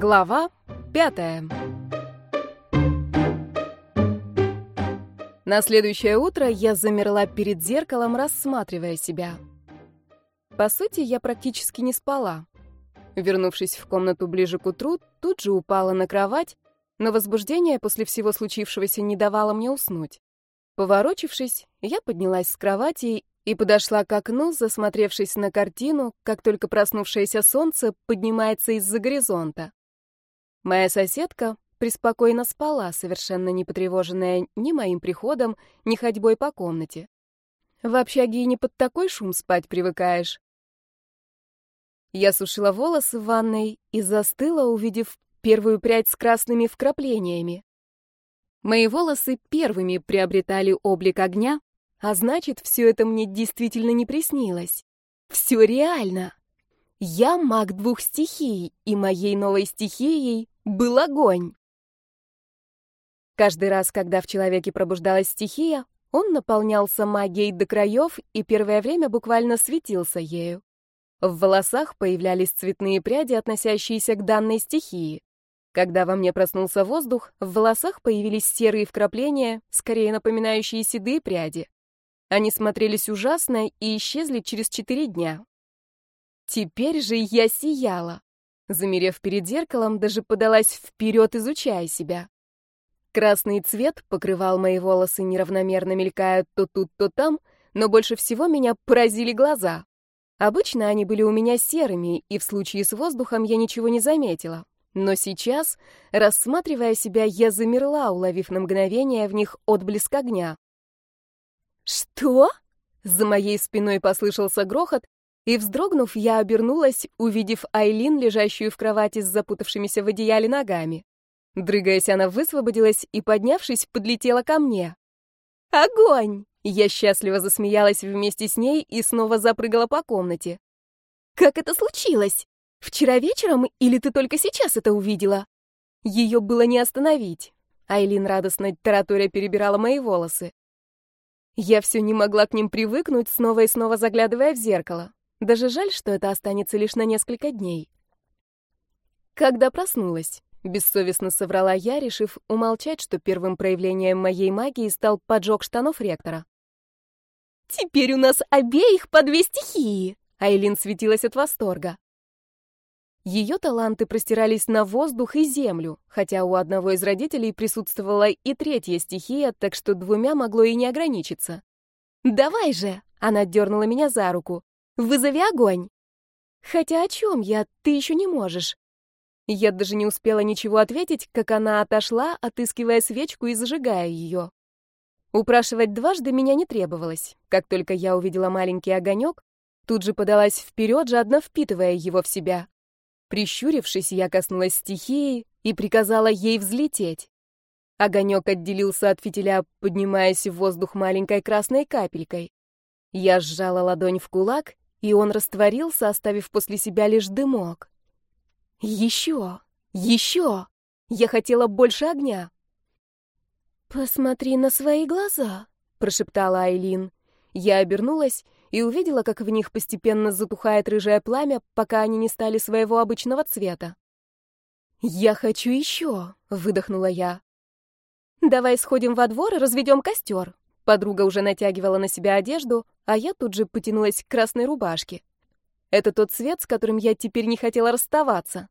Глава пятая. На следующее утро я замерла перед зеркалом, рассматривая себя. По сути, я практически не спала. Вернувшись в комнату ближе к утру, тут же упала на кровать, но возбуждение после всего случившегося не давало мне уснуть. Поворочившись, я поднялась с кровати и подошла к окну, засмотревшись на картину, как только проснувшееся солнце поднимается из-за горизонта. Моя соседка преспокойно спала, совершенно не потревоженная ни моим приходом, ни ходьбой по комнате. В общаге и не под такой шум спать привыкаешь. Я сушила волосы в ванной и застыла, увидев первую прядь с красными вкраплениями. Мои волосы первыми приобретали облик огня, а значит, все это мне действительно не приснилось. Все реально. Я маг двух стихий, и моей новой стихией был огонь. Каждый раз, когда в человеке пробуждалась стихия, он наполнялся магией до краев и первое время буквально светился ею. В волосах появлялись цветные пряди, относящиеся к данной стихии. Когда во мне проснулся воздух, в волосах появились серые вкрапления, скорее напоминающие седые пряди. Они смотрелись ужасно и исчезли через четыре дня. Теперь же я сияла. Замерев перед зеркалом, даже подалась вперед, изучая себя. Красный цвет покрывал мои волосы, неравномерно мелькая то тут, то там, но больше всего меня поразили глаза. Обычно они были у меня серыми, и в случае с воздухом я ничего не заметила. Но сейчас, рассматривая себя, я замерла, уловив на мгновение в них отблеск огня. «Что?» За моей спиной послышался грохот, и, вздрогнув, я обернулась, увидев Айлин, лежащую в кровати с запутавшимися в одеяле ногами. Дрыгаясь, она высвободилась и, поднявшись, подлетела ко мне. «Огонь!» Я счастливо засмеялась вместе с ней и снова запрыгала по комнате. «Как это случилось? Вчера вечером или ты только сейчас это увидела?» Ее было не остановить. Айлин радостно тараторя перебирала мои волосы. Я все не могла к ним привыкнуть, снова и снова заглядывая в зеркало. Даже жаль, что это останется лишь на несколько дней. Когда проснулась, бессовестно соврала я, решив умолчать, что первым проявлением моей магии стал поджог штанов ректора. «Теперь у нас обеих по две стихии!» Айлин светилась от восторга. Ее таланты простирались на воздух и землю, хотя у одного из родителей присутствовала и третья стихия, так что двумя могло и не ограничиться. «Давай же!» — она дернула меня за руку. Вызови огонь. Хотя о чем я? Ты еще не можешь. Я даже не успела ничего ответить, как она отошла, отыскивая свечку и зажигая ее. Упрашивать дважды меня не требовалось. Как только я увидела маленький огонек, тут же подалась вперед, жадно впитывая его в себя. Прищурившись, я коснулась стихии и приказала ей взлететь. Огонек отделился от фитиля, поднимаясь в воздух маленькой красной капелькой. Я сжала ладонь в кулак и он растворился, оставив после себя лишь дымок. Еще! Еще! Я хотела больше огня. «Посмотри на свои глаза», — прошептала Айлин. Я обернулась и увидела, как в них постепенно затухает рыжее пламя, пока они не стали своего обычного цвета. «Я хочу еще», — выдохнула я. «Давай сходим во двор и разведем костер», Подруга уже натягивала на себя одежду, а я тут же потянулась к красной рубашке. Это тот цвет, с которым я теперь не хотела расставаться.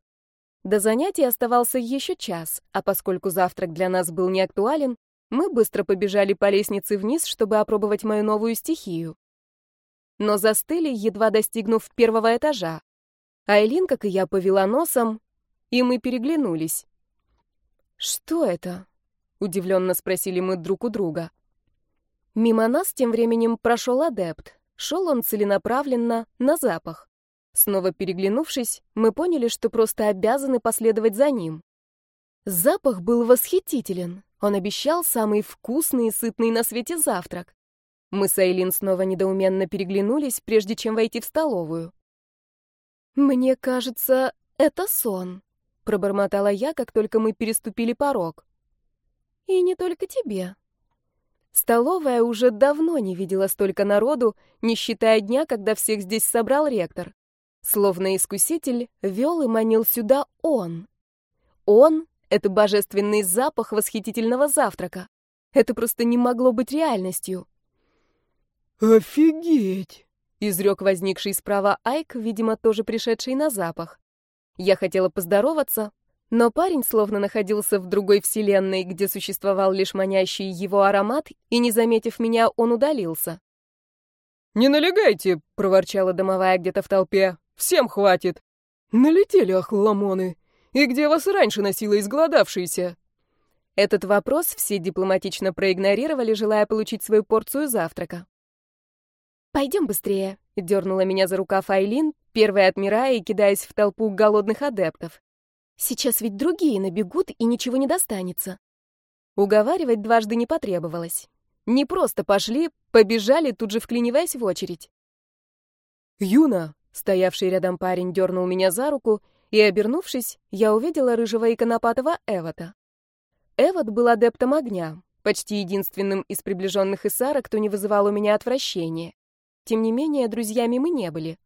До занятий оставался еще час, а поскольку завтрак для нас был не актуален, мы быстро побежали по лестнице вниз, чтобы опробовать мою новую стихию. Но застыли, едва достигнув первого этажа. Айлин, как и я, повела носом, и мы переглянулись. «Что это?» — удивленно спросили мы друг у друга. Мимо нас тем временем прошел адепт. Шел он целенаправленно, на запах. Снова переглянувшись, мы поняли, что просто обязаны последовать за ним. Запах был восхитителен. Он обещал самый вкусный и сытный на свете завтрак. Мы с Айлин снова недоуменно переглянулись, прежде чем войти в столовую. «Мне кажется, это сон», — пробормотала я, как только мы переступили порог. «И не только тебе», Столовая уже давно не видела столько народу, не считая дня, когда всех здесь собрал ректор. Словно искуситель, вел и манил сюда он. он — это божественный запах восхитительного завтрака. Это просто не могло быть реальностью. «Офигеть!» — изрек возникший справа Айк, видимо, тоже пришедший на запах. Я хотела поздороваться, но парень словно находился в другой вселенной, где существовал лишь манящий его аромат, и, не заметив меня, он удалился. «Не налегайте!» — проворчала домовая где-то в толпе. «Всем хватит!» «Налетели охламоны! И где вас раньше носила изголодавшиеся?» Этот вопрос все дипломатично проигнорировали, желая получить свою порцию завтрака. «Пойдем быстрее», — дернула меня за рукав Айлин, первая отмирая и кидаясь в толпу голодных адептов. «Сейчас ведь другие набегут, и ничего не достанется». Уговаривать дважды не потребовалось. Не просто пошли, побежали, тут же вклиниваясь в очередь. «Юна!» — стоявший рядом парень дернул меня за руку, и, обернувшись, я увидела рыжего и конопатого Эвота. Эвот был адептом огня, почти единственным из приближенных Исара, кто не вызывал у меня отвращения. Тем не менее, друзьями мы не были.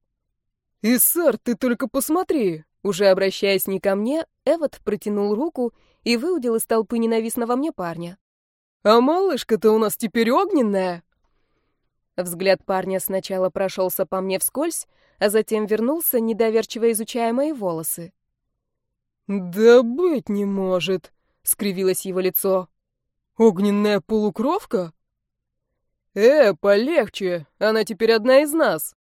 «Исар, ты только посмотри!» Уже обращаясь не ко мне, Эвот протянул руку и выудил из толпы ненавистного мне парня. «А малышка-то у нас теперь огненная!» Взгляд парня сначала прошелся по мне вскользь, а затем вернулся, недоверчиво изучая мои волосы. «Да быть не может!» — скривилось его лицо. «Огненная полукровка?» «Э, полегче, она теперь одна из нас!»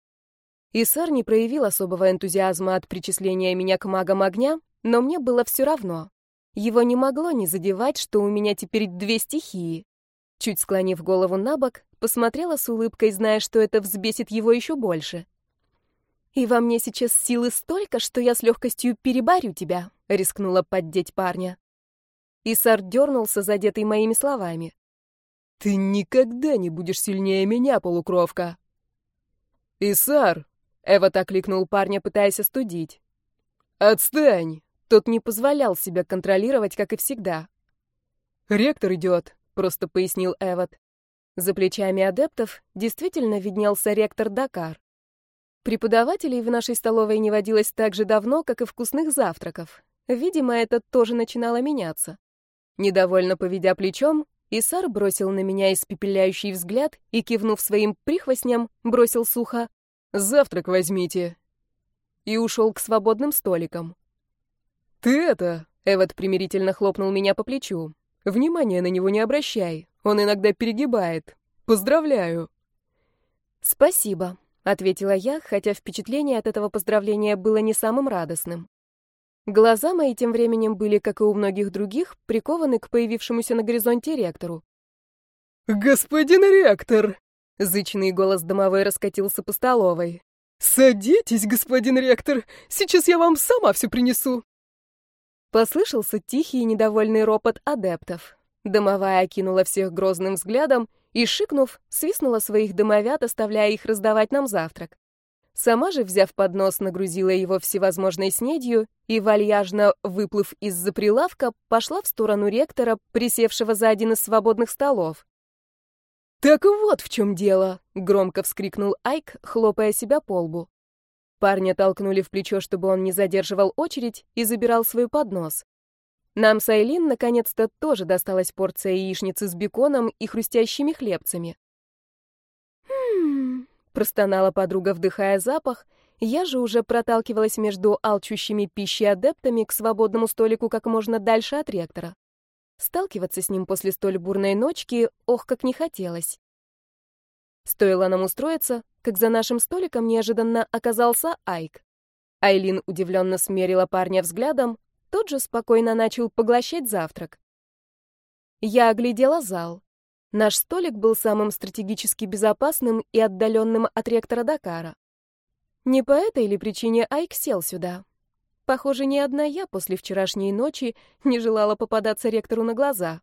Исар не проявил особого энтузиазма от причисления меня к магам огня, но мне было все равно. Его не могло не задевать, что у меня теперь две стихии. Чуть склонив голову на бок, посмотрела с улыбкой, зная, что это взбесит его еще больше. «И во мне сейчас силы столько, что я с легкостью переборю тебя», — рискнула поддеть парня. Исар дернулся, задетый моими словами. Ты никогда не будешь сильнее меня, полукровка. Исар, Эва так кликнул парня, пытаясь остудить. Отстань! Тот не позволял себя контролировать, как и всегда. Ректор идет, просто пояснил Эвот. За плечами адептов действительно виднелся ректор Дакар. Преподавателей в нашей столовой не водилось так же давно, как и вкусных завтраков. Видимо, это тоже начинало меняться. Недовольно поведя плечом, Исар бросил на меня испепеляющий взгляд и, кивнув своим прихвостням, бросил сухо «Завтрак возьмите» и ушел к свободным столикам. «Ты это...» — Эвот примирительно хлопнул меня по плечу. «Внимания на него не обращай, он иногда перегибает. Поздравляю!» «Спасибо», — ответила я, хотя впечатление от этого поздравления было не самым радостным. Глаза мои тем временем были, как и у многих других, прикованы к появившемуся на горизонте ректору. «Господин ректор!» — зычный голос домовой раскатился по столовой. «Садитесь, господин ректор, сейчас я вам сама все принесу!» Послышался тихий и недовольный ропот адептов. Домовая окинула всех грозным взглядом и, шикнув, свистнула своих домовят, оставляя их раздавать нам завтрак. Сама же, взяв поднос, нагрузила его всевозможной снедью и, вальяжно выплыв из-за прилавка, пошла в сторону ректора, присевшего за один из свободных столов. «Так вот в чем дело!» — громко вскрикнул Айк, хлопая себя по лбу. Парня толкнули в плечо, чтобы он не задерживал очередь, и забирал свой поднос. Нам с Айлин наконец-то тоже досталась порция яичницы с беконом и хрустящими хлебцами. Простонала подруга, вдыхая запах. Я же уже проталкивалась между алчущими пищей адептами к свободному столику как можно дальше от ректора. Сталкиваться с ним после столь бурной ночки, ох, как не хотелось. Стоило нам устроиться, как за нашим столиком неожиданно оказался Айк. Айлин удивленно смерила парня взглядом, тот же спокойно начал поглощать завтрак. Я оглядела зал. Наш столик был самым стратегически безопасным и отдаленным от ректора Дакара. Не по этой ли причине Айк сел сюда? Похоже, ни одна я после вчерашней ночи не желала попадаться ректору на глаза.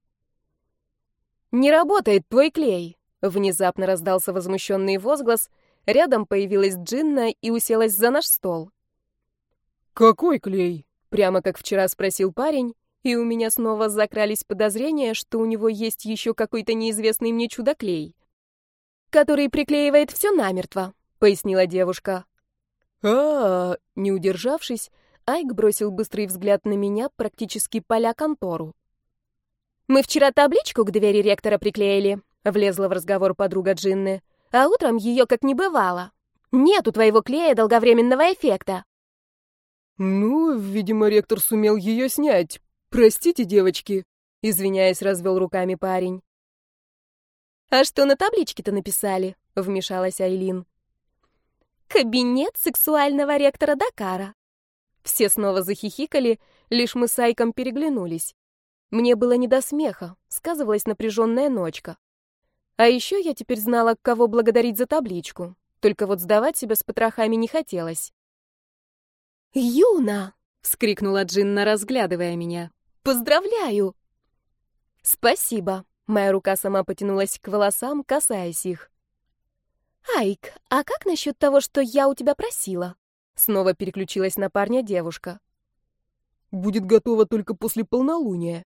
«Не работает твой клей!» Внезапно раздался возмущенный возглас. Рядом появилась Джинна и уселась за наш стол. «Какой клей?» Прямо как вчера спросил парень, и у меня снова закрались подозрения, что у него есть еще какой-то неизвестный мне чудоклей. «Который приклеивает все намертво», — пояснила девушка. а, -а, -а Не удержавшись, Айк бросил быстрый взгляд на меня, практически поля контору. «Мы вчера табличку к двери ректора приклеили», — влезла в разговор подруга Джинны, «а утром ее как не бывало. Нет у твоего клея долговременного эффекта». «Ну, видимо, ректор сумел ее снять. Простите, девочки», — извиняясь, развел руками парень. «А что на табличке-то написали?» — вмешалась Айлин. «Кабинет сексуального ректора Дакара». Все снова захихикали, лишь мы с Айком переглянулись. Мне было не до смеха, сказывалась напряженная ночка. А еще я теперь знала, кого благодарить за табличку. Только вот сдавать себя с потрохами не хотелось. «Юна!» — вскрикнула Джинна, разглядывая меня. «Поздравляю!» «Спасибо!» — моя рука сама потянулась к волосам, касаясь их. «Айк, а как насчет того, что я у тебя просила?» Снова переключилась на парня девушка. «Будет готова только после полнолуния».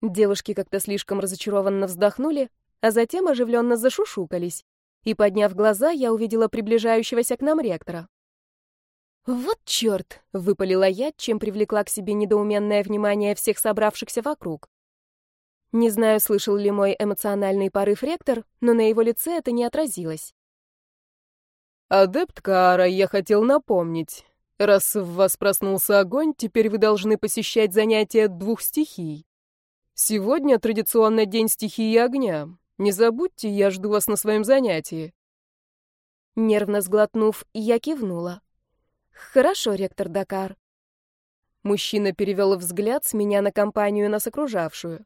Девушки как-то слишком разочарованно вздохнули, а затем оживленно зашушукались. И, подняв глаза, я увидела приближающегося к нам ректора. «Вот черт!» — выпалила я, чем привлекла к себе недоуменное внимание всех собравшихся вокруг. Не знаю, слышал ли мой эмоциональный порыв ректор, но на его лице это не отразилось. «Адепт Каара, я хотел напомнить. Раз в вас проснулся огонь, теперь вы должны посещать занятия двух стихий. Сегодня традиционно день стихии огня. Не забудьте, я жду вас на своем занятии». Нервно сглотнув, я кивнула. «Хорошо, ректор Дакар». Мужчина перевел взгляд с меня на компанию нас окружавшую.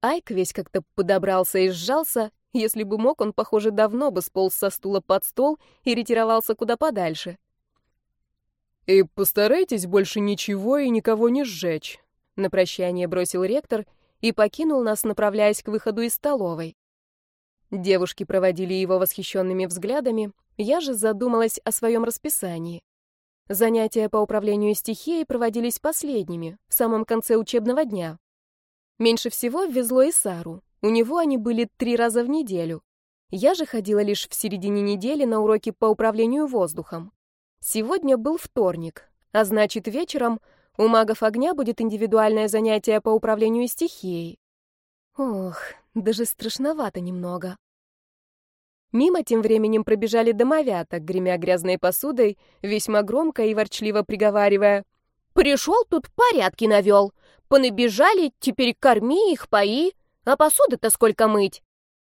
Айк весь как-то подобрался и сжался. Если бы мог, он, похоже, давно бы сполз со стула под стол и ретировался куда подальше. «И постарайтесь больше ничего и никого не сжечь», — на прощание бросил ректор и покинул нас, направляясь к выходу из столовой. Девушки проводили его восхищенными взглядами, я же задумалась о своем расписании. Занятия по управлению стихией проводились последними, в самом конце учебного дня. Меньше всего везло Исару. У него они были три раза в неделю. Я же ходила лишь в середине недели на уроки по управлению воздухом. Сегодня был вторник, а значит, вечером у магов огня будет индивидуальное занятие по управлению стихией. Ох, даже страшновато немного. Мимо тем временем пробежали домовята, гремя грязной посудой, весьма громко и ворчливо приговаривая. «Пришел тут порядки навел. Понабежали, теперь корми их, пои. А посуды-то сколько мыть?»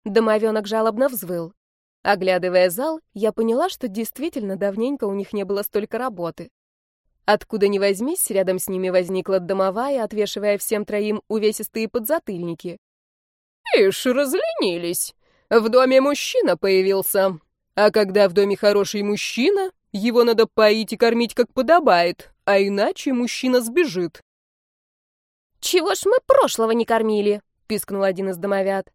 Домовенок жалобно взвыл. Оглядывая зал, я поняла, что действительно давненько у них не было столько работы. Откуда ни возьмись, рядом с ними возникла домовая, отвешивая всем троим увесистые подзатыльники. «Ишь, разленились!» В доме мужчина появился. А когда в доме хороший мужчина, его надо поить и кормить как подобает, а иначе мужчина сбежит. «Чего ж мы прошлого не кормили?» — пискнул один из домовят.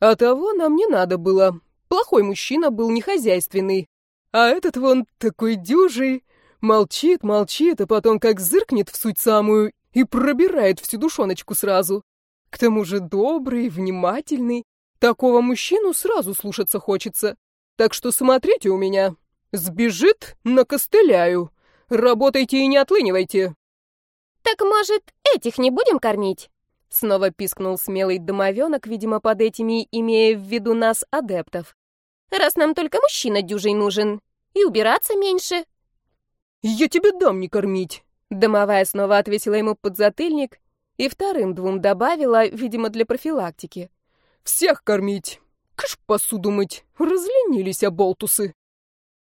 «А того нам не надо было. Плохой мужчина был нехозяйственный. А этот вон такой дюжий. Молчит, молчит, а потом как зыркнет в суть самую и пробирает всю душоночку сразу. К тому же добрый, внимательный, Такого мужчину сразу слушаться хочется. Так что смотрите у меня. Сбежит, накостыляю. Работайте и не отлынивайте. Так, может, этих не будем кормить? Снова пискнул смелый домовенок, видимо, под этими имея в виду нас, адептов. Раз нам только мужчина дюжий нужен. И убираться меньше. Я тебе дам не кормить. Домовая снова отвесила ему подзатыльник и вторым двум добавила, видимо, для профилактики. Всех кормить. Кыш посуду мыть. Разленились оболтусы.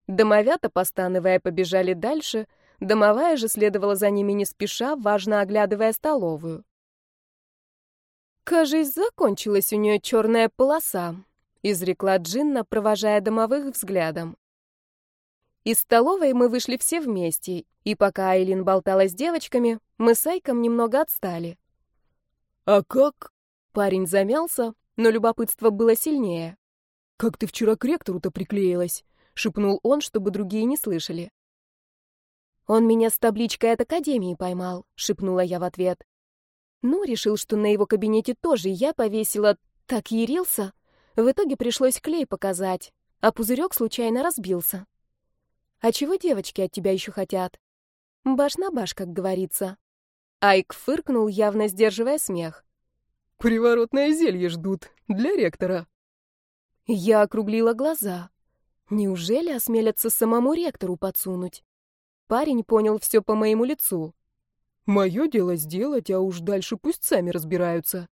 Домовята, постановая, побежали дальше. Домовая же следовала за ними не спеша, важно оглядывая столовую. «Кажись, закончилась у нее черная полоса», — изрекла Джинна, провожая домовых взглядом. Из столовой мы вышли все вместе, и пока Айлин болтала с девочками, мы с Айком немного отстали. «А как?» Парень замялся, но любопытство было сильнее. «Как ты вчера к ректору-то приклеилась?» — шепнул он, чтобы другие не слышали. «Он меня с табличкой от Академии поймал», — шепнула я в ответ. Ну, решил, что на его кабинете тоже я повесила, так ярился. В итоге пришлось клей показать, а пузырек случайно разбился. «А чего девочки от тебя еще хотят?» Баш на баш, как говорится. Айк фыркнул, явно сдерживая смех. «Приворотное зелье ждут. Для ректора». Я округлила глаза. Неужели осмелятся самому ректору подсунуть? Парень понял все по моему лицу. «Мое дело сделать, а уж дальше пусть сами разбираются».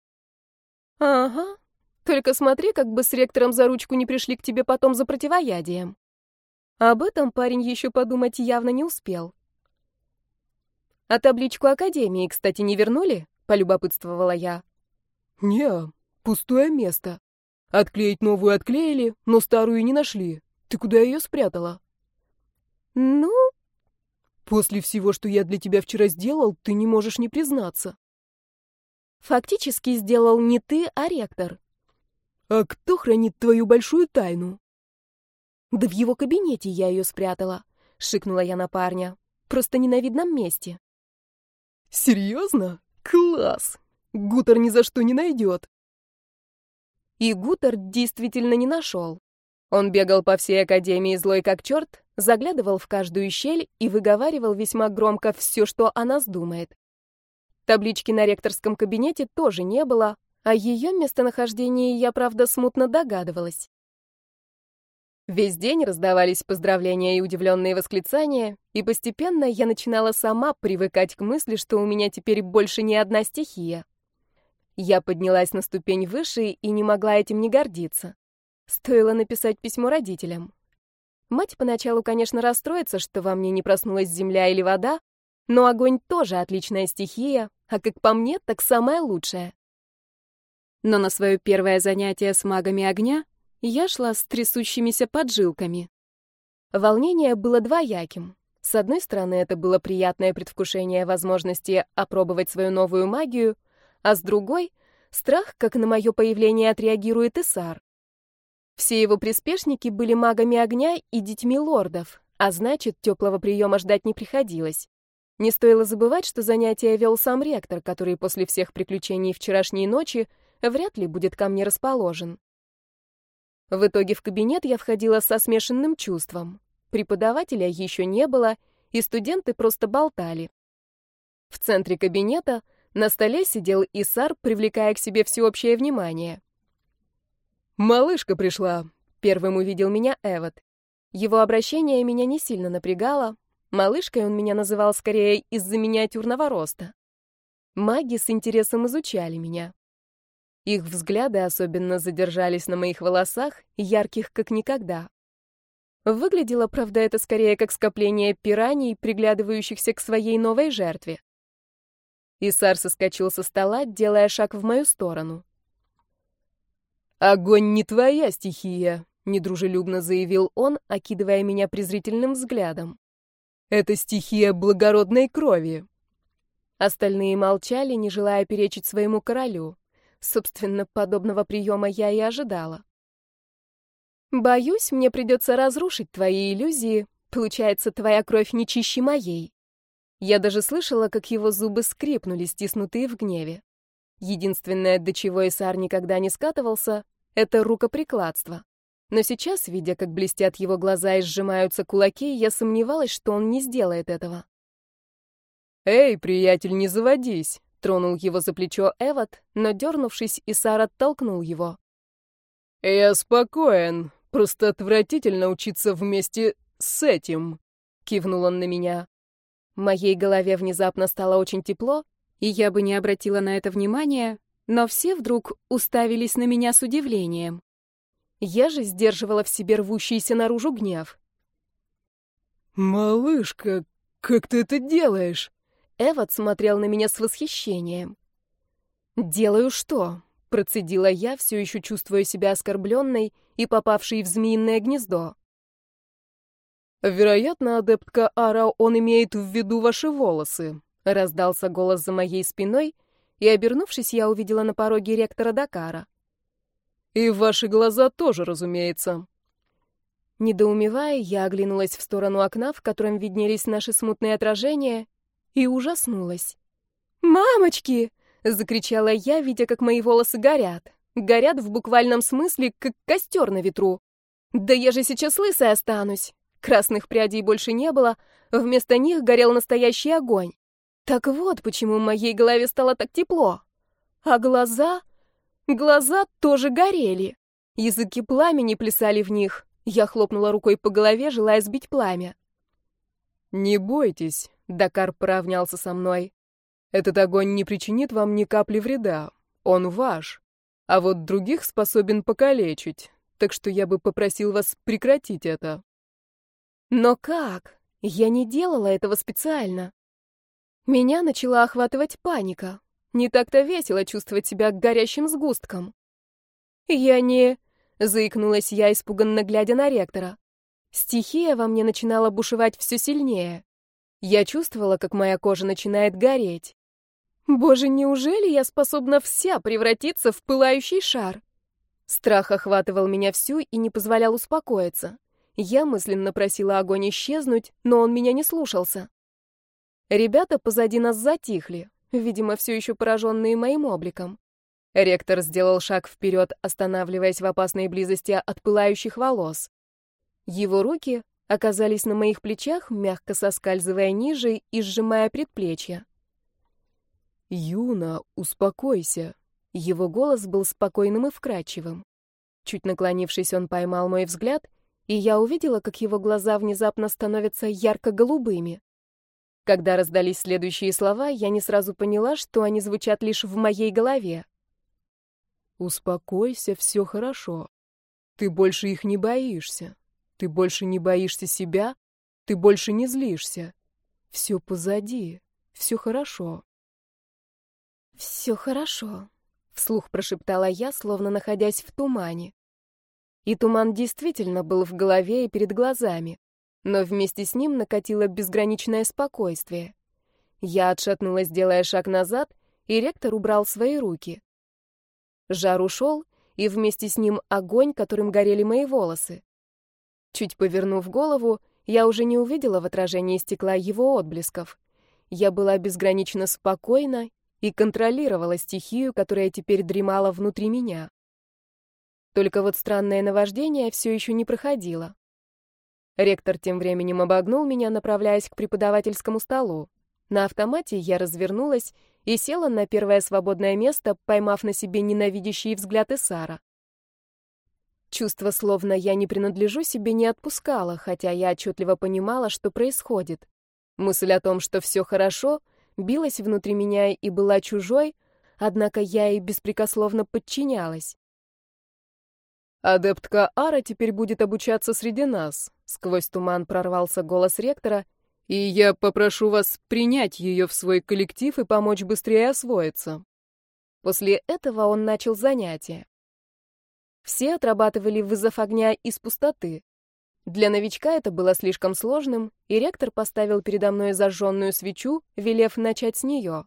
«Ага. Только смотри, как бы с ректором за ручку не пришли к тебе потом за противоядием». Об этом парень еще подумать явно не успел. «А табличку Академии, кстати, не вернули?» — полюбопытствовала я. «Не, пустое место. Отклеить новую отклеили, но старую не нашли. Ты куда ее спрятала?» «Ну...» «После всего, что я для тебя вчера сделал, ты не можешь не признаться». «Фактически сделал не ты, а ректор». «А кто хранит твою большую тайну?» «Да в его кабинете я ее спрятала», — шикнула я на парня. «Просто не на видном месте». «Серьезно? Класс! Гутер ни за что не найдет!» И Гутер действительно не нашел. Он бегал по всей академии злой как черт, заглядывал в каждую щель и выговаривал весьма громко все, что о нас думает. Таблички на ректорском кабинете тоже не было, а ее местонахождении я, правда, смутно догадывалась. Весь день раздавались поздравления и удивленные восклицания, и постепенно я начинала сама привыкать к мысли, что у меня теперь больше не одна стихия. Я поднялась на ступень выше и не могла этим не гордиться. Стоило написать письмо родителям. Мать поначалу, конечно, расстроится, что во мне не проснулась земля или вода, но огонь тоже отличная стихия, а как по мне, так самая лучшая. Но на свое первое занятие с магами огня я шла с трясущимися поджилками. Волнение было двояким. С одной стороны, это было приятное предвкушение возможности опробовать свою новую магию, а с другой — страх, как на мое появление отреагирует Исар. Все его приспешники были магами огня и детьми лордов, а значит, теплого приема ждать не приходилось. Не стоило забывать, что занятия вел сам ректор, который после всех приключений вчерашней ночи вряд ли будет ко мне расположен. В итоге в кабинет я входила со смешанным чувством. Преподавателя еще не было, и студенты просто болтали. В центре кабинета на столе сидел Исар, привлекая к себе всеобщее внимание. «Малышка пришла», — первым увидел меня Эвот. Его обращение меня не сильно напрягало. Малышкой он меня называл скорее из-за миниатюрного роста. Маги с интересом изучали меня. Их взгляды особенно задержались на моих волосах, ярких как никогда. Выглядело, правда, это скорее как скопление пираний, приглядывающихся к своей новой жертве. Исар соскочил со стола, делая шаг в мою сторону. «Огонь не твоя стихия», — недружелюбно заявил он, окидывая меня презрительным взглядом. «Это стихия благородной крови». Остальные молчали, не желая перечить своему королю. Собственно, подобного приема я и ожидала. Боюсь, мне придется разрушить твои иллюзии. Получается, твоя кровь не чище моей. Я даже слышала, как его зубы скрипнули, стиснутые в гневе. Единственное, до чего Исар никогда не скатывался, это рукоприкладство. Но сейчас, видя, как блестят его глаза и сжимаются кулаки, я сомневалась, что он не сделает этого. «Эй, приятель, не заводись!» Тронул его за плечо Эвот, но, дернувшись, Исар оттолкнул его. «Я спокоен. Просто отвратительно учиться вместе с этим», — кивнул он на меня. Моей голове внезапно стало очень тепло, и я бы не обратила на это внимания, но все вдруг уставились на меня с удивлением. Я же сдерживала в себе рвущийся наружу гнев. «Малышка, как ты это делаешь?» Эвот смотрел на меня с восхищением. «Делаю что?» — процедила я, все еще чувствуя себя оскорбленной и попавшей в змеиное гнездо. «Вероятно, адептка Ара, он имеет в виду ваши волосы», — раздался голос за моей спиной, и, обернувшись, я увидела на пороге ректора Дакара. «И ваши глаза тоже, разумеется». Недоумевая, я оглянулась в сторону окна, в котором виднелись наши смутные отражения, и ужаснулась. «Мамочки!» — закричала я, видя, как мои волосы горят. Горят в буквальном смысле, как костер на ветру. «Да я же сейчас лысой останусь! Красных прядей больше не было, вместо них горел настоящий огонь. Так вот, почему в моей голове стало так тепло. А глаза... Глаза тоже горели. Языки пламени плясали в них. Я хлопнула рукой по голове, желая сбить пламя. «Не бойтесь», — Дакар поравнялся со мной. «Этот огонь не причинит вам ни капли вреда. Он ваш. А вот других способен покалечить. Так что я бы попросил вас прекратить это». «Но как? Я не делала этого специально». Меня начала охватывать паника. Не так-то весело чувствовать себя горящим сгустком. «Я не...» — заикнулась я, испуганно глядя на ректора. Стихия во мне начинала бушевать все сильнее. Я чувствовала, как моя кожа начинает гореть. Боже, неужели я способна вся превратиться в пылающий шар? Страх охватывал меня всю и не позволял успокоиться. Я мысленно просила огонь исчезнуть, но он меня не слушался. Ребята позади нас затихли видимо, все еще пораженные моим обликом. Ректор сделал шаг вперед, останавливаясь в опасной близости от пылающих волос. Его руки оказались на моих плечах, мягко соскальзывая ниже и сжимая предплечья. «Юна, успокойся!» Его голос был спокойным и вкрадчивым. Чуть наклонившись, он поймал мой взгляд, и я увидела, как его глаза внезапно становятся ярко-голубыми. Когда раздались следующие слова, я не сразу поняла, что они звучат лишь в моей голове. «Успокойся, все хорошо. Ты больше их не боишься. Ты больше не боишься себя. Ты больше не злишься. Все позади. Все хорошо». «Все хорошо», — вслух прошептала я, словно находясь в тумане. И туман действительно был в голове и перед глазами но вместе с ним накатило безграничное спокойствие. Я отшатнулась, делая шаг назад, и ректор убрал свои руки. Жар ушел, и вместе с ним огонь, которым горели мои волосы. Чуть повернув голову, я уже не увидела в отражении стекла его отблесков. Я была безгранично спокойна и контролировала стихию, которая теперь дремала внутри меня. Только вот странное наваждение все еще не проходило. Ректор тем временем обогнул меня, направляясь к преподавательскому столу. На автомате я развернулась и села на первое свободное место, поймав на себе ненавидящий взгляд Исара. Чувство, словно я не принадлежу себе, не отпускало, хотя я отчетливо понимала, что происходит. Мысль о том, что все хорошо, билась внутри меня и была чужой, однако я и беспрекословно подчинялась. «Адептка Ара теперь будет обучаться среди нас», — сквозь туман прорвался голос ректора, «и я попрошу вас принять ее в свой коллектив и помочь быстрее освоиться». После этого он начал занятия. Все отрабатывали вызов огня из пустоты. Для новичка это было слишком сложным, и ректор поставил передо мной зажженную свечу, велев начать с нее.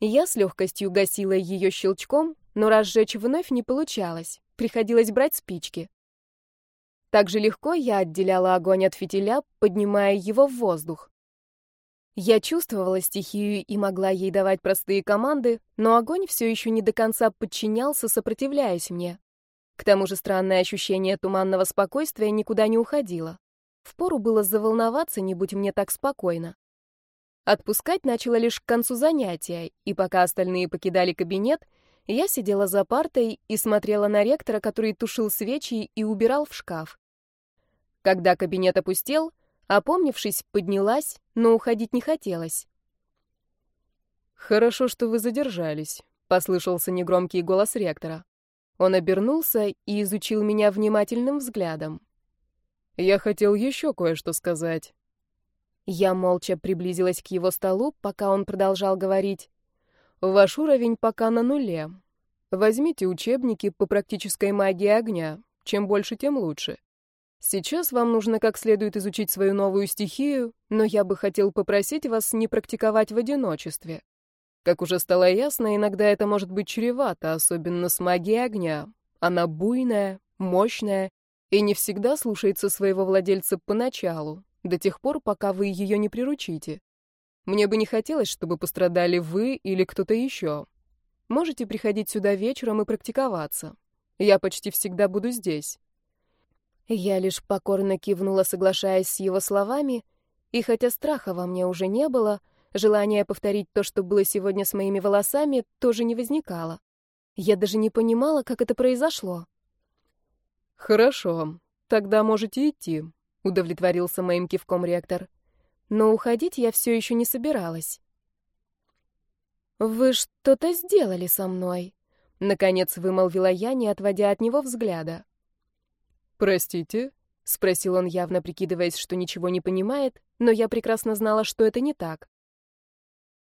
Я с легкостью гасила ее щелчком, но разжечь вновь не получалось приходилось брать спички. Так же легко я отделяла огонь от фитиля, поднимая его в воздух. Я чувствовала стихию и могла ей давать простые команды, но огонь все еще не до конца подчинялся, сопротивляясь мне. К тому же странное ощущение туманного спокойствия никуда не уходило. Впору было заволноваться, не будь мне так спокойно. Отпускать начала лишь к концу занятия, и пока остальные покидали кабинет, я сидела за партой и смотрела на ректора, который тушил свечи и убирал в шкаф. Когда кабинет опустел, опомнившись, поднялась, но уходить не хотелось. «Хорошо, что вы задержались», — послышался негромкий голос ректора. Он обернулся и изучил меня внимательным взглядом. «Я хотел еще кое-что сказать». Я молча приблизилась к его столу, пока он продолжал говорить. Ваш уровень пока на нуле. Возьмите учебники по практической магии огня. Чем больше, тем лучше. Сейчас вам нужно как следует изучить свою новую стихию, но я бы хотел попросить вас не практиковать в одиночестве. Как уже стало ясно, иногда это может быть чревато, особенно с магией огня. Она буйная, мощная и не всегда слушается своего владельца поначалу, до тех пор, пока вы ее не приручите. Мне бы не хотелось, чтобы пострадали вы или кто-то еще. Можете приходить сюда вечером и практиковаться. Я почти всегда буду здесь. Я лишь покорно кивнула, соглашаясь с его словами, и хотя страха во мне уже не было, желания повторить то, что было сегодня с моими волосами, тоже не возникало. Я даже не понимала, как это произошло. «Хорошо, тогда можете идти», — удовлетворился моим кивком ректор. Но уходить я все еще не собиралась. «Вы что-то сделали со мной», — наконец вымолвила я, не отводя от него взгляда. «Простите?» — спросил он, явно прикидываясь, что ничего не понимает, но я прекрасно знала, что это не так.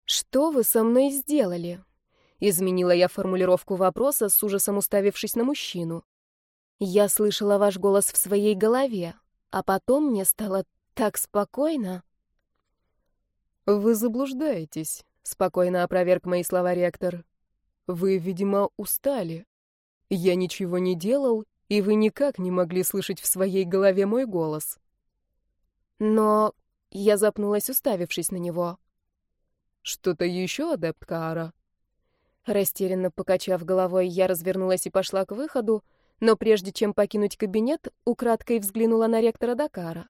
«Что вы со мной сделали?» — изменила я формулировку вопроса, с ужасом уставившись на мужчину. «Я слышала ваш голос в своей голове, а потом мне стало так спокойно». «Вы заблуждаетесь», — спокойно опроверг мои слова ректор. «Вы, видимо, устали. Я ничего не делал, и вы никак не могли слышать в своей голове мой голос». «Но...» — я запнулась, уставившись на него. «Что-то еще, адепт Каара?» Растерянно покачав головой, я развернулась и пошла к выходу, но прежде чем покинуть кабинет, украдкой взглянула на ректора Дакара.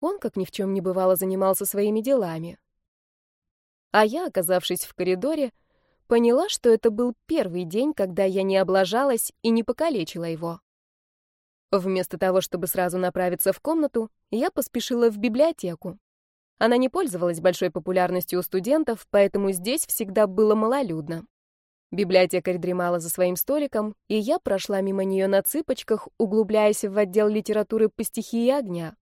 Он, как ни в чем не бывало, занимался своими делами. А я, оказавшись в коридоре, поняла, что это был первый день, когда я не облажалась и не покалечила его. Вместо того, чтобы сразу направиться в комнату, я поспешила в библиотеку. Она не пользовалась большой популярностью у студентов, поэтому здесь всегда было малолюдно. Библиотекарь дремала за своим столиком, и я прошла мимо нее на цыпочках, углубляясь в отдел литературы по стихии огня.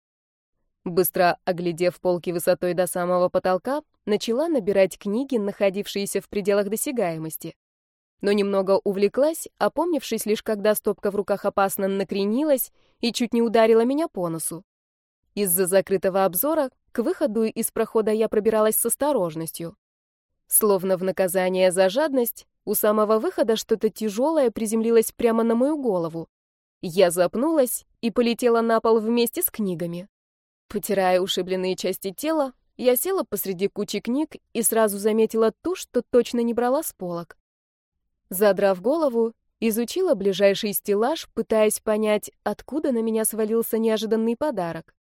Быстро оглядев полки высотой до самого потолка, начала набирать книги, находившиеся в пределах досягаемости. Но немного увлеклась, опомнившись лишь когда стопка в руках опасно накренилась и чуть не ударила меня по носу. Из-за закрытого обзора к выходу из прохода я пробиралась с осторожностью. Словно в наказание за жадность, у самого выхода что-то тяжелое приземлилось прямо на мою голову. Я запнулась и полетела на пол вместе с книгами. Потирая ушибленные части тела, я села посреди кучи книг и сразу заметила ту, что точно не брала с полок. Задрав голову, изучила ближайший стеллаж, пытаясь понять, откуда на меня свалился неожиданный подарок.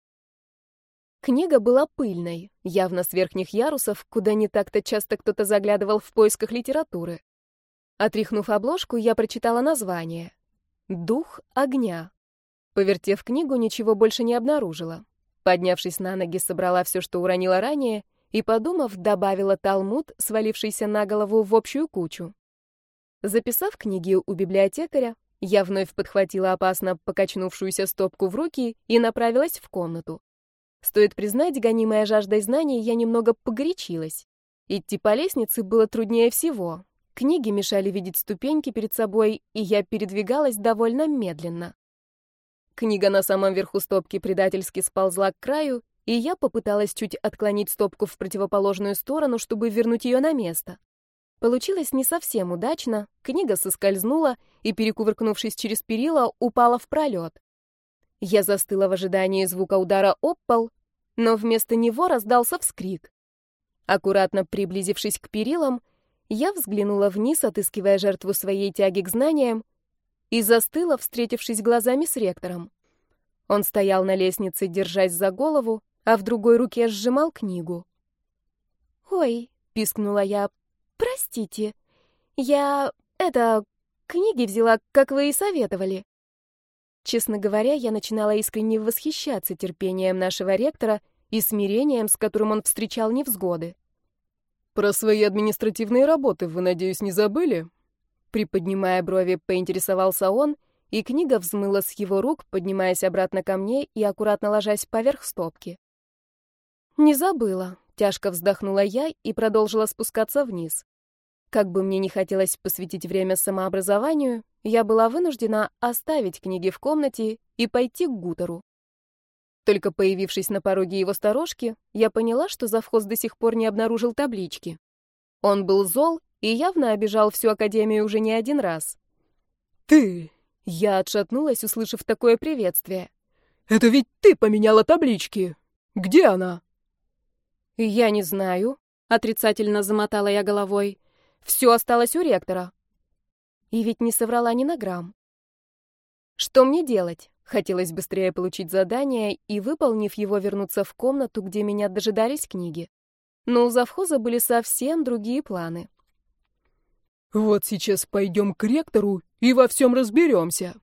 Книга была пыльной, явно с верхних ярусов, куда не так-то часто кто-то заглядывал в поисках литературы. Отряхнув обложку, я прочитала название. «Дух огня». Повертев книгу, ничего больше не обнаружила. Поднявшись на ноги, собрала все, что уронила ранее, и, подумав, добавила талмуд, свалившийся на голову в общую кучу. Записав книги у библиотекаря, я вновь подхватила опасно покачнувшуюся стопку в руки и направилась в комнату. Стоит признать, гонимая жаждой знаний, я немного погорячилась. Идти по лестнице было труднее всего. Книги мешали видеть ступеньки перед собой, и я передвигалась довольно медленно. Книга на самом верху стопки предательски сползла к краю, и я попыталась чуть отклонить стопку в противоположную сторону, чтобы вернуть ее на место. Получилось не совсем удачно, книга соскользнула и, перекувыркнувшись через перила, упала в пролет. Я застыла в ожидании звука удара об пол, но вместо него раздался вскрик. Аккуратно приблизившись к перилам, я взглянула вниз, отыскивая жертву своей тяги к знаниям, и застыла, встретившись глазами с ректором. Он стоял на лестнице, держась за голову, а в другой руке сжимал книгу. «Ой», — пискнула я, — «простите, я, это, книги взяла, как вы и советовали». Честно говоря, я начинала искренне восхищаться терпением нашего ректора и смирением, с которым он встречал невзгоды. «Про свои административные работы вы, надеюсь, не забыли?» Приподнимая брови, поинтересовался он, и книга взмыла с его рук, поднимаясь обратно ко мне и аккуратно ложась поверх стопки. «Не забыла», — тяжко вздохнула я и продолжила спускаться вниз. Как бы мне ни хотелось посвятить время самообразованию, я была вынуждена оставить книги в комнате и пойти к Гутеру. Только появившись на пороге его сторожки, я поняла, что завхоз до сих пор не обнаружил таблички. Он был зол и явно обижал всю Академию уже не один раз. «Ты!» — я отшатнулась, услышав такое приветствие. «Это ведь ты поменяла таблички! Где она?» «Я не знаю», — отрицательно замотала я головой. «Все осталось у ректора». И ведь не соврала ни на грамм. «Что мне делать?» Хотелось быстрее получить задание и, выполнив его, вернуться в комнату, где меня дожидались книги. Но у завхоза были совсем другие планы. «Вот сейчас пойдем к ректору и во всем разберемся.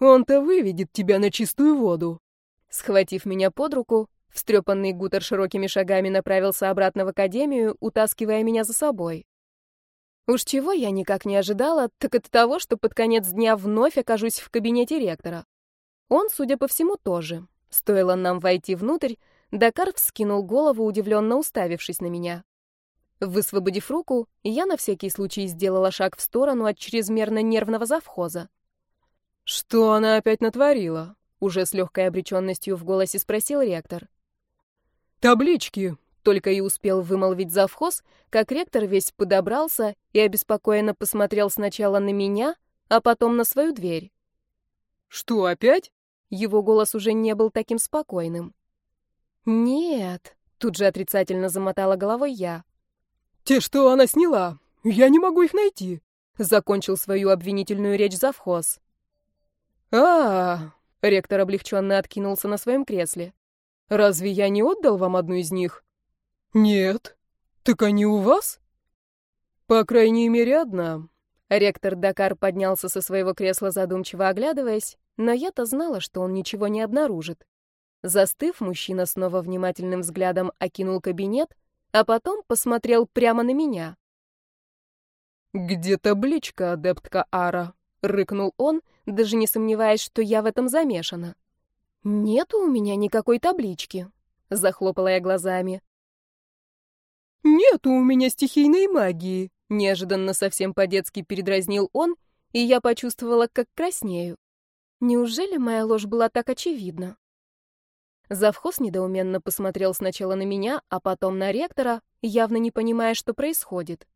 Он-то выведет тебя на чистую воду». Схватив меня под руку, встрепанный Гутер широкими шагами направился обратно в академию, утаскивая меня за собой. Уж чего я никак не ожидала, так это того, что под конец дня вновь окажусь в кабинете ректора. Он, судя по всему, тоже. Стоило нам войти внутрь, Дакар вскинул голову, удивленно уставившись на меня. Высвободив руку, я на всякий случай сделала шаг в сторону от чрезмерно нервного завхоза. «Что она опять натворила?» — уже с легкой обреченностью в голосе спросил ректор. «Таблички!» — только и успел вымолвить завхоз, как ректор весь подобрался и обеспокоенно посмотрел сначала на меня, а потом на свою дверь. «Что, опять?» Его голос уже не был таким спокойным. «Нет», — тут же отрицательно замотала головой я. «Те, что она сняла, я не могу их найти», — закончил свою обвинительную речь завхоз. а, -а, -а ректор облегченно откинулся на своем кресле. «Разве я не отдал вам одну из них?» «Нет. Так они у вас?» «По крайней мере, одна». Ректор Дакар поднялся со своего кресла, задумчиво оглядываясь, но я-то знала, что он ничего не обнаружит. Застыв, мужчина снова внимательным взглядом окинул кабинет, а потом посмотрел прямо на меня. «Где табличка, адептка Ара?» — рыкнул он, даже не сомневаясь, что я в этом замешана. «Нету у меня никакой таблички», — захлопала я глазами. «Нету у меня стихийной магии», — неожиданно совсем по-детски передразнил он, и я почувствовала, как краснею. Неужели моя ложь была так очевидна? Завхоз недоуменно посмотрел сначала на меня, а потом на ректора, явно не понимая, что происходит.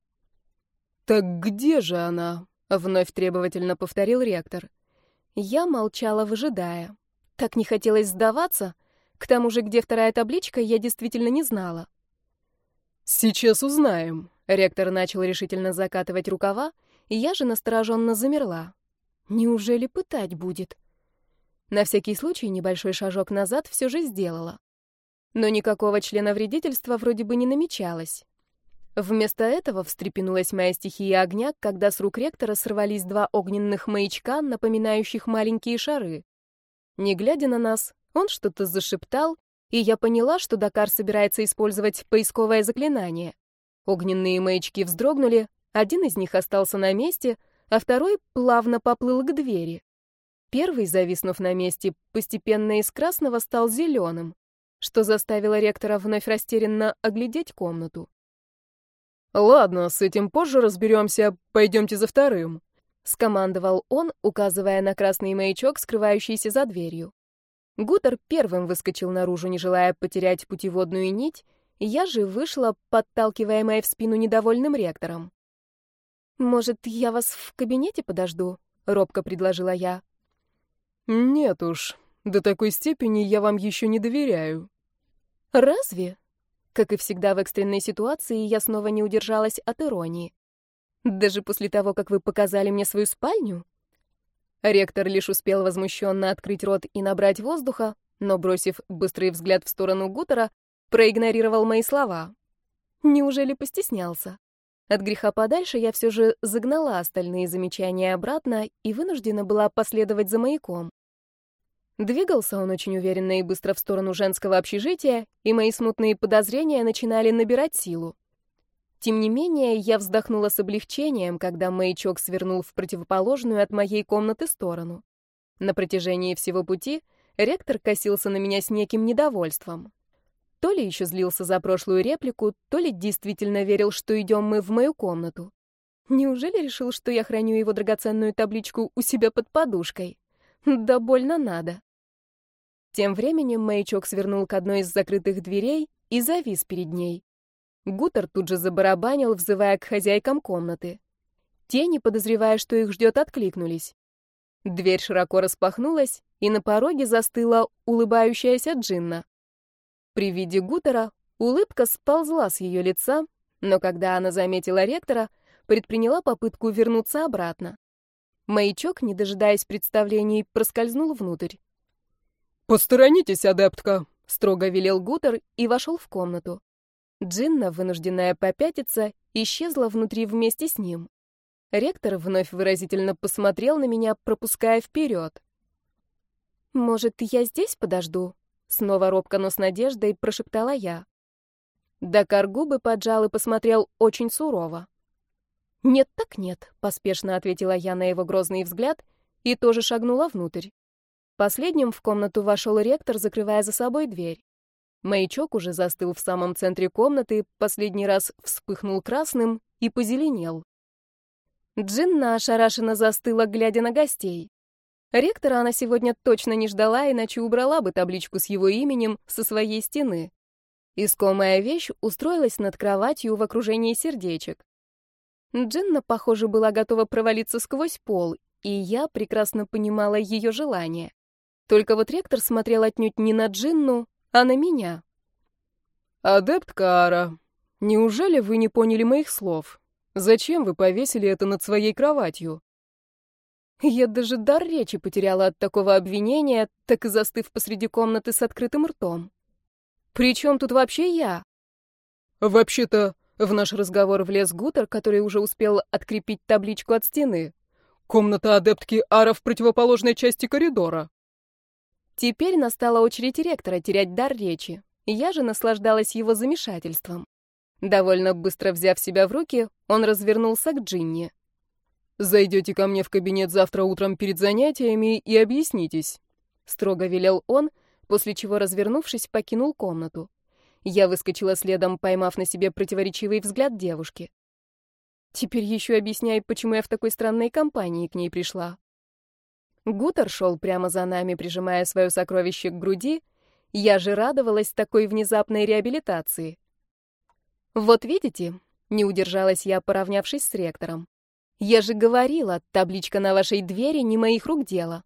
«Так где же она?» — вновь требовательно повторил ректор. Я молчала, выжидая. Так не хотелось сдаваться. К тому же, где вторая табличка, я действительно не знала. «Сейчас узнаем», — ректор начал решительно закатывать рукава, и я же настороженно замерла. Неужели пытать будет? На всякий случай небольшой шажок назад все же сделала. Но никакого члена вредительства вроде бы не намечалось. Вместо этого встрепенулась моя стихия огня, когда с рук ректора сорвались два огненных маячка, напоминающих маленькие шары. Не глядя на нас, он что-то зашептал, и я поняла, что Дакар собирается использовать поисковое заклинание. Огненные маячки вздрогнули, один из них остался на месте, а второй плавно поплыл к двери. Первый, зависнув на месте, постепенно из красного стал зеленым, что заставило ректора вновь растерянно оглядеть комнату. «Ладно, с этим позже разберемся, пойдемте за вторым», — скомандовал он, указывая на красный маячок, скрывающийся за дверью. Гутер первым выскочил наружу, не желая потерять путеводную нить, я же вышла, подталкиваемая в спину недовольным ректором. «Может, я вас в кабинете подожду?» — робко предложила я. «Нет уж, до такой степени я вам еще не доверяю». «Разве?» Как и всегда в экстренной ситуации, я снова не удержалась от иронии. «Даже после того, как вы показали мне свою спальню?» Ректор лишь успел возмущенно открыть рот и набрать воздуха, но, бросив быстрый взгляд в сторону Гутера, проигнорировал мои слова. Неужели постеснялся? От греха подальше я все же загнала остальные замечания обратно и вынуждена была последовать за маяком. Двигался он очень уверенно и быстро в сторону женского общежития, и мои смутные подозрения начинали набирать силу. Тем не менее, я вздохнула с облегчением, когда маячок свернул в противоположную от моей комнаты сторону. На протяжении всего пути ректор косился на меня с неким недовольством. То ли еще злился за прошлую реплику, то ли действительно верил, что идем мы в мою комнату. Неужели решил, что я храню его драгоценную табличку у себя под подушкой? Да больно надо. Тем временем маячок свернул к одной из закрытых дверей и завис перед ней. Гутер тут же забарабанил, взывая к хозяйкам комнаты. Те, не подозревая, что их ждет, откликнулись. Дверь широко распахнулась, и на пороге застыла улыбающаяся Джинна. При виде Гутера улыбка сползла с ее лица, но когда она заметила ректора, предприняла попытку вернуться обратно. Маячок, не дожидаясь представлений, проскользнул внутрь. «Посторонитесь, адептка!» — строго велел Гутер и вошел в комнату. Джинна, вынужденная попятиться, исчезла внутри вместе с ним. Ректор вновь выразительно посмотрел на меня, пропуская вперед. «Может, я здесь подожду?» Снова робко, но с надеждой прошептала я. Дакар губы поджал и посмотрел очень сурово. «Нет так нет», — поспешно ответила я на его грозный взгляд и тоже шагнула внутрь. Последним в комнату вошел ректор, закрывая за собой дверь. Маячок уже застыл в самом центре комнаты, последний раз вспыхнул красным и позеленел. Джинна ошарашенно застыла, глядя на гостей. Ректора она сегодня точно не ждала, иначе убрала бы табличку с его именем со своей стены. Искомая вещь устроилась над кроватью в окружении сердечек. Джинна, похоже, была готова провалиться сквозь пол, и я прекрасно понимала ее желание. Только вот ректор смотрел отнюдь не на Джинну, а на меня. «Адепт Каара, неужели вы не поняли моих слов? Зачем вы повесили это над своей кроватью?» Я даже дар речи потеряла от такого обвинения, так и застыв посреди комнаты с открытым ртом. «При чем тут вообще я?» «Вообще-то...» — в наш разговор влез Гутер, который уже успел открепить табличку от стены. «Комната адептки Ара в противоположной части коридора». Теперь настала очередь ректора терять дар речи. Я же наслаждалась его замешательством. Довольно быстро взяв себя в руки, он развернулся к Джинни. «Зайдете ко мне в кабинет завтра утром перед занятиями и объяснитесь», — строго велел он, после чего, развернувшись, покинул комнату. Я выскочила следом, поймав на себе противоречивый взгляд девушки. Теперь еще объясняй, почему я в такой странной компании к ней пришла. Гутер шел прямо за нами, прижимая свое сокровище к груди. Я же радовалась такой внезапной реабилитации. «Вот видите?» — не удержалась я, поравнявшись с ректором. «Я же говорила, табличка на вашей двери не моих рук дело».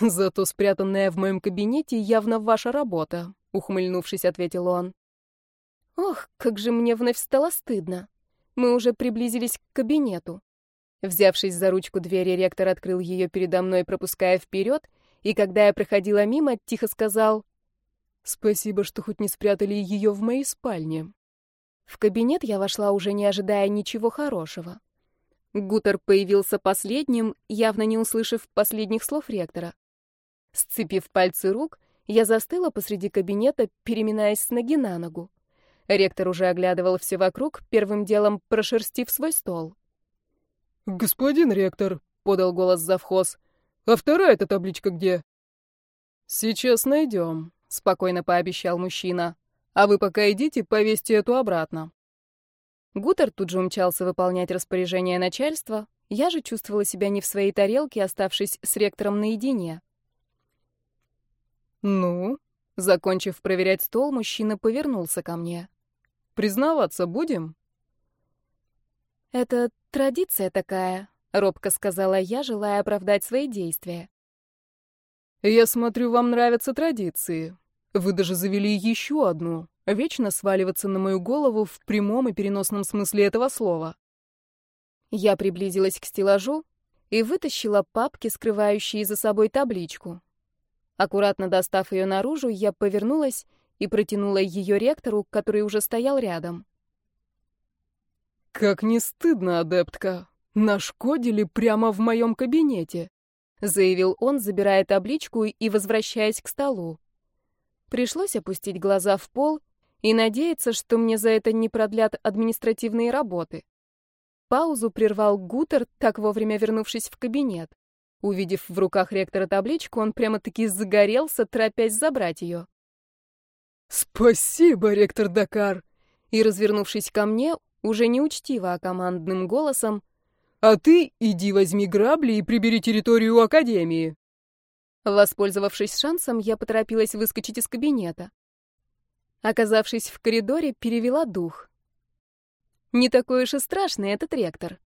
«Зато спрятанная в моем кабинете явно ваша работа», — ухмыльнувшись, ответил он. «Ох, как же мне вновь стало стыдно. Мы уже приблизились к кабинету. Взявшись за ручку двери, ректор открыл ее передо мной, пропуская вперед, и когда я проходила мимо, тихо сказал «Спасибо, что хоть не спрятали ее в моей спальне». В кабинет я вошла, уже не ожидая ничего хорошего. Гутер появился последним, явно не услышав последних слов ректора. Сцепив пальцы рук, я застыла посреди кабинета, переминаясь с ноги на ногу. Ректор уже оглядывал все вокруг, первым делом прошерстив свой стол. «Господин ректор», — подал голос завхоз, — «а вторая эта табличка где?» «Сейчас найдем», — спокойно пообещал мужчина. «А вы пока идите, повесьте эту обратно». Гутер тут же умчался выполнять распоряжение начальства, я же чувствовала себя не в своей тарелке, оставшись с ректором наедине. «Ну?» — закончив проверять стол, мужчина повернулся ко мне. «Признаваться будем?» «Это традиция такая», — робко сказала я, желая оправдать свои действия. «Я смотрю, вам нравятся традиции. Вы даже завели еще одну. Вечно сваливаться на мою голову в прямом и переносном смысле этого слова». Я приблизилась к стеллажу и вытащила папки, скрывающие за собой табличку. Аккуратно достав ее наружу, я повернулась и протянула ее ректору, который уже стоял рядом. «Как не стыдно, адептка! Нашкодили прямо в моем кабинете!» — заявил он, забирая табличку и возвращаясь к столу. Пришлось опустить глаза в пол и надеяться, что мне за это не продлят административные работы. Паузу прервал Гутер, так вовремя вернувшись в кабинет. Увидев в руках ректора табличку, он прямо-таки загорелся, торопясь забрать ее. «Спасибо, ректор Дакар!» И, развернувшись ко мне, уже не учтиво, а командным голосом. «А ты иди возьми грабли и прибери территорию Академии». Воспользовавшись шансом, я поторопилась выскочить из кабинета. Оказавшись в коридоре, перевела дух. Не такой уж и страшный этот ректор.